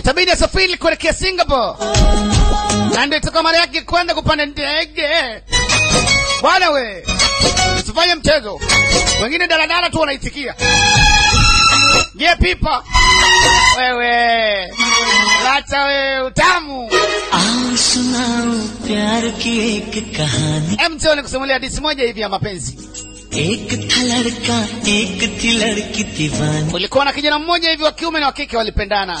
itabidi asafiri kuelekea Singapore, na ndio itakuwa mara yake kwenda kupanda ndege. Bwana we, usifanye mchezo. Wengine daladala tu wanaitikia ye pipa wewe, acha we utamu mto. Nikusimulia hadithi moja hivi ya mapenzi. Ek ek diwani. Kulikuwa na kijana mmoja hivi wa kiume na wa kike walipendana